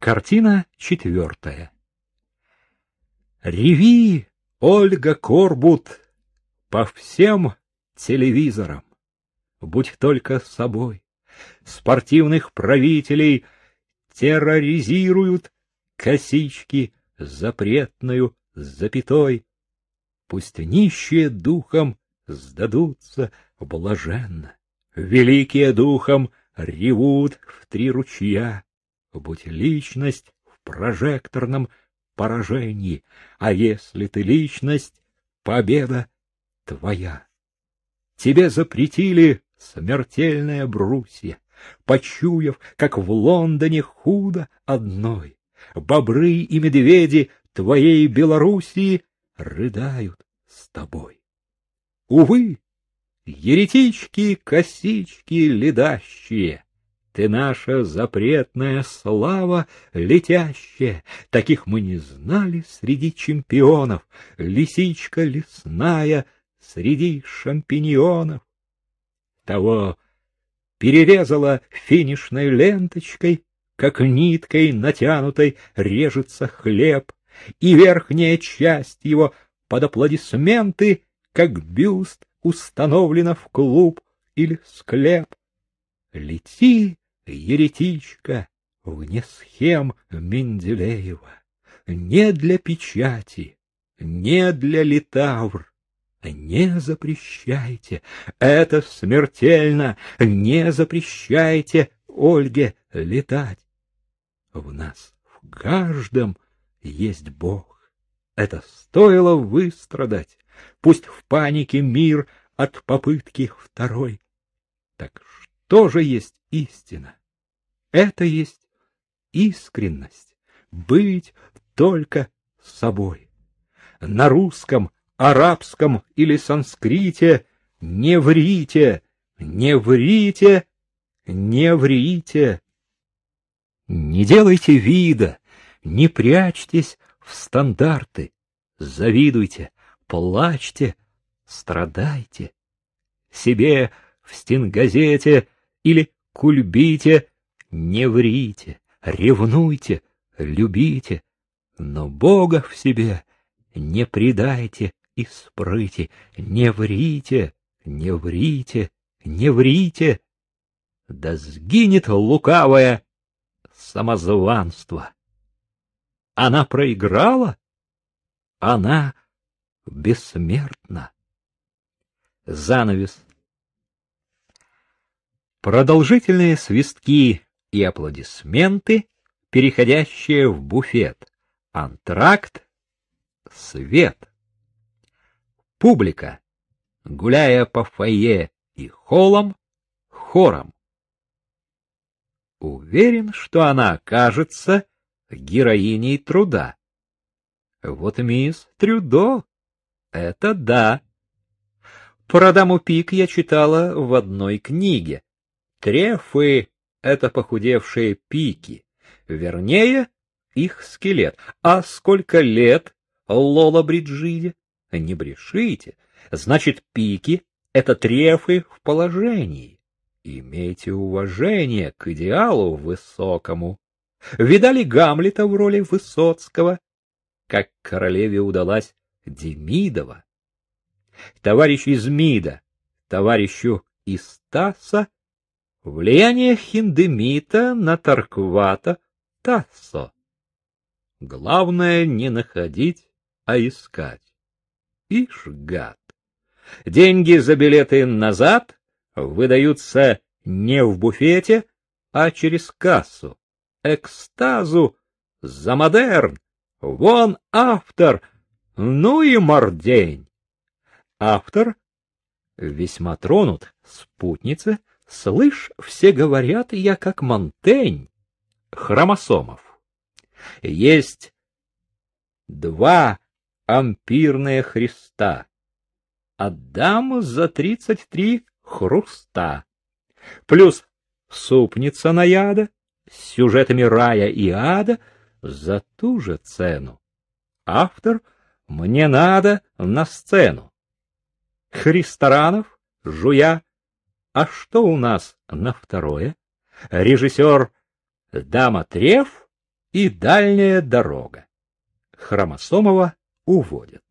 Картина четвертая. Реви, Ольга Корбут, по всем телевизорам. Будь только с собой. Спортивных правителей терроризируют косички запретную запятой. Пусть нищие духом сдадутся блаженно, великие духом ревут в три ручья будь личность в прожекторном поражении, а если ты личность, победа твоя. Тебе запретили смертельное брусье, почуяв, как в Лондоне худо одной. Бобры и медведи твоей Белоруссии рыдают с тобой. Увы, еретички, косички ледащие, ты наша запретная слава летящая, Таких мы не знали среди чемпионов, Лисичка лесная среди шампиньонов. Того перерезала финишной ленточкой, Как ниткой натянутой режется хлеб, И верхняя часть его под аплодисменты, Как бюст установлена в клуб или склеп. Лети, еретичка, вне схем Менделеева, не для печати, не для литавр. Не запрещайте, это смертельно, не запрещайте Ольге летать. В нас, в каждом есть Бог. Это стоило выстрадать, пусть в панике мир от попытки второй. Так что же есть истина? Это есть искренность, быть только собой. На русском, арабском или санскрите не врите, не врите, не врите. Не делайте вида, не прячьтесь в стандарты, завидуйте, плачьте, страдайте. Себе в стенгазете или кульбите, не врите, ревнуйте, любите, но Бога в себе не предайте и спрыти, не врите, не врите, не врите, да сгинет лукавое самозванство. Она проиграла? Она бессмертна. Занавес. Продолжительные свистки и аплодисменты, переходящие в буфет. Антракт, свет. Публика, гуляя по фойе и холлам, хором. Уверен, что она окажется героиней труда. Вот мисс Трюдо. Это да. Про даму Пик я читала в одной книге. Трефы — это похудевшие пики, вернее, их скелет. А сколько лет Лола Бриджиде? Не брешите. Значит, пики — это трефы в положении. Имейте уважение к идеалу высокому. Видали Гамлета в роли Высоцкого? Как королеве удалась Демидова. Товарищ из МИДа, товарищу из Стаса Влияние Хиндемита на Тарквата Тассо. Главное не находить, а искать. Ишь, гад! Деньги за билеты назад выдаются не в буфете, а через кассу. Экстазу за модерн. Вон автор. Ну и мордень. Автор весьма тронут спутница Слышь, все говорят, я как Монтень. Хромосомов. Есть два ампирные Христа. Отдам за тридцать три хруста. Плюс супница наяда с сюжетами рая и ада за ту же цену. Автор «Мне надо на сцену». Христоранов, жуя а что у нас на второе? Режиссер Дама Треф и дальняя дорога. Хромосомова уводят.